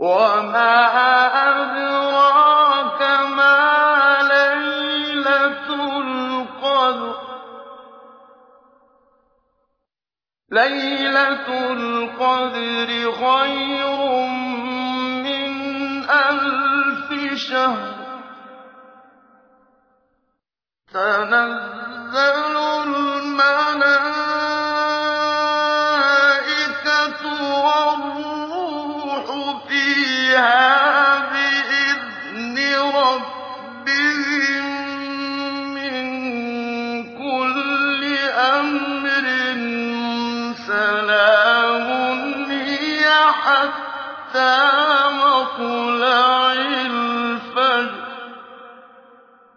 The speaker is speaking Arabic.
وَمَا أَدْرَاكَ مَا لَيْلَةُ الْقَدْرِ ۗ لَيْلَةُ الْقَدْرِ خَيْرٌ مِّنْ أَلْفِ شَهْرٍ. سَلَامٌ هِيَ حَتَّىٰ مَطْلَعِ